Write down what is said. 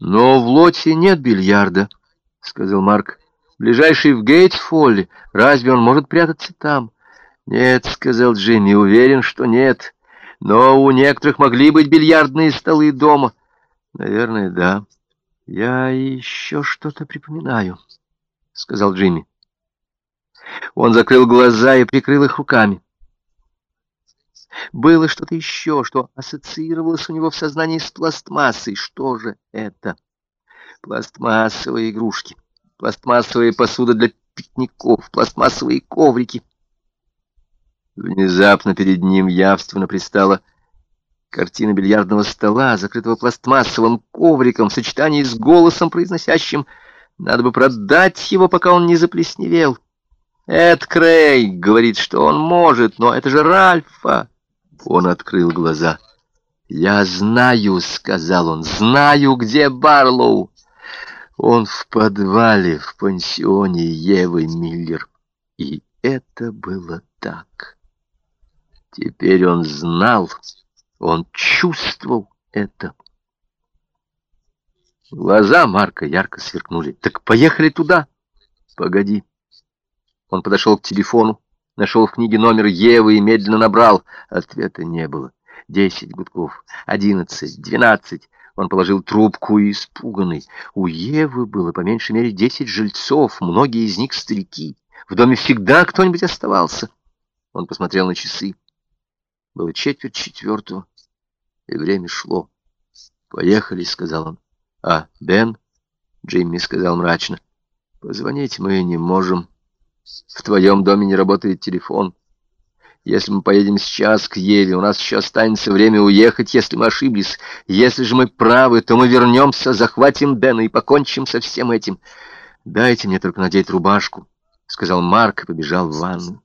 Но в лоте нет бильярда, — сказал Марк. Ближайший в Гейтсфолле. Разве он может прятаться там? Нет, — сказал Джимми, — уверен, что нет. Но у некоторых могли быть бильярдные столы дома. Наверное, да. Я еще что-то припоминаю, — сказал Джимми. Он закрыл глаза и прикрыл их руками. Было что-то еще, что ассоциировалось у него в сознании с пластмассой. Что же это? Пластмассовые игрушки, пластмассовая посуда для пикников, пластмассовые коврики. Внезапно перед ним явственно пристала картина бильярдного стола, закрытого пластмассовым ковриком, в сочетании с голосом, произносящим «Надо бы продать его, пока он не заплесневел». Эд Крейг говорит, что он может, но это же Ральфа. Он открыл глаза. «Я знаю», — сказал он, — «знаю, где Барлоу». Он в подвале в пансионе Евы Миллер. И это было так. Теперь он знал, он чувствовал это. Глаза Марка ярко сверкнули. «Так поехали туда!» «Погоди!» Он подошел к телефону, нашел в книге номер Евы и медленно набрал. Ответа не было. Десять гудков, одиннадцать, двенадцать. Он положил трубку и испуганный. У Евы было по меньшей мере десять жильцов, многие из них старики. В доме всегда кто-нибудь оставался. Он посмотрел на часы. Было четверть четвертого, и время шло. «Поехали», — сказал он. «А, Бен?» — Джимми сказал мрачно. «Позвонить мы не можем. В твоем доме не работает телефон. Если мы поедем сейчас к Еве, у нас еще останется время уехать, если мы ошиблись. Если же мы правы, то мы вернемся, захватим Бена и покончим со всем этим. Дайте мне только надеть рубашку», — сказал Марк и побежал в ванну.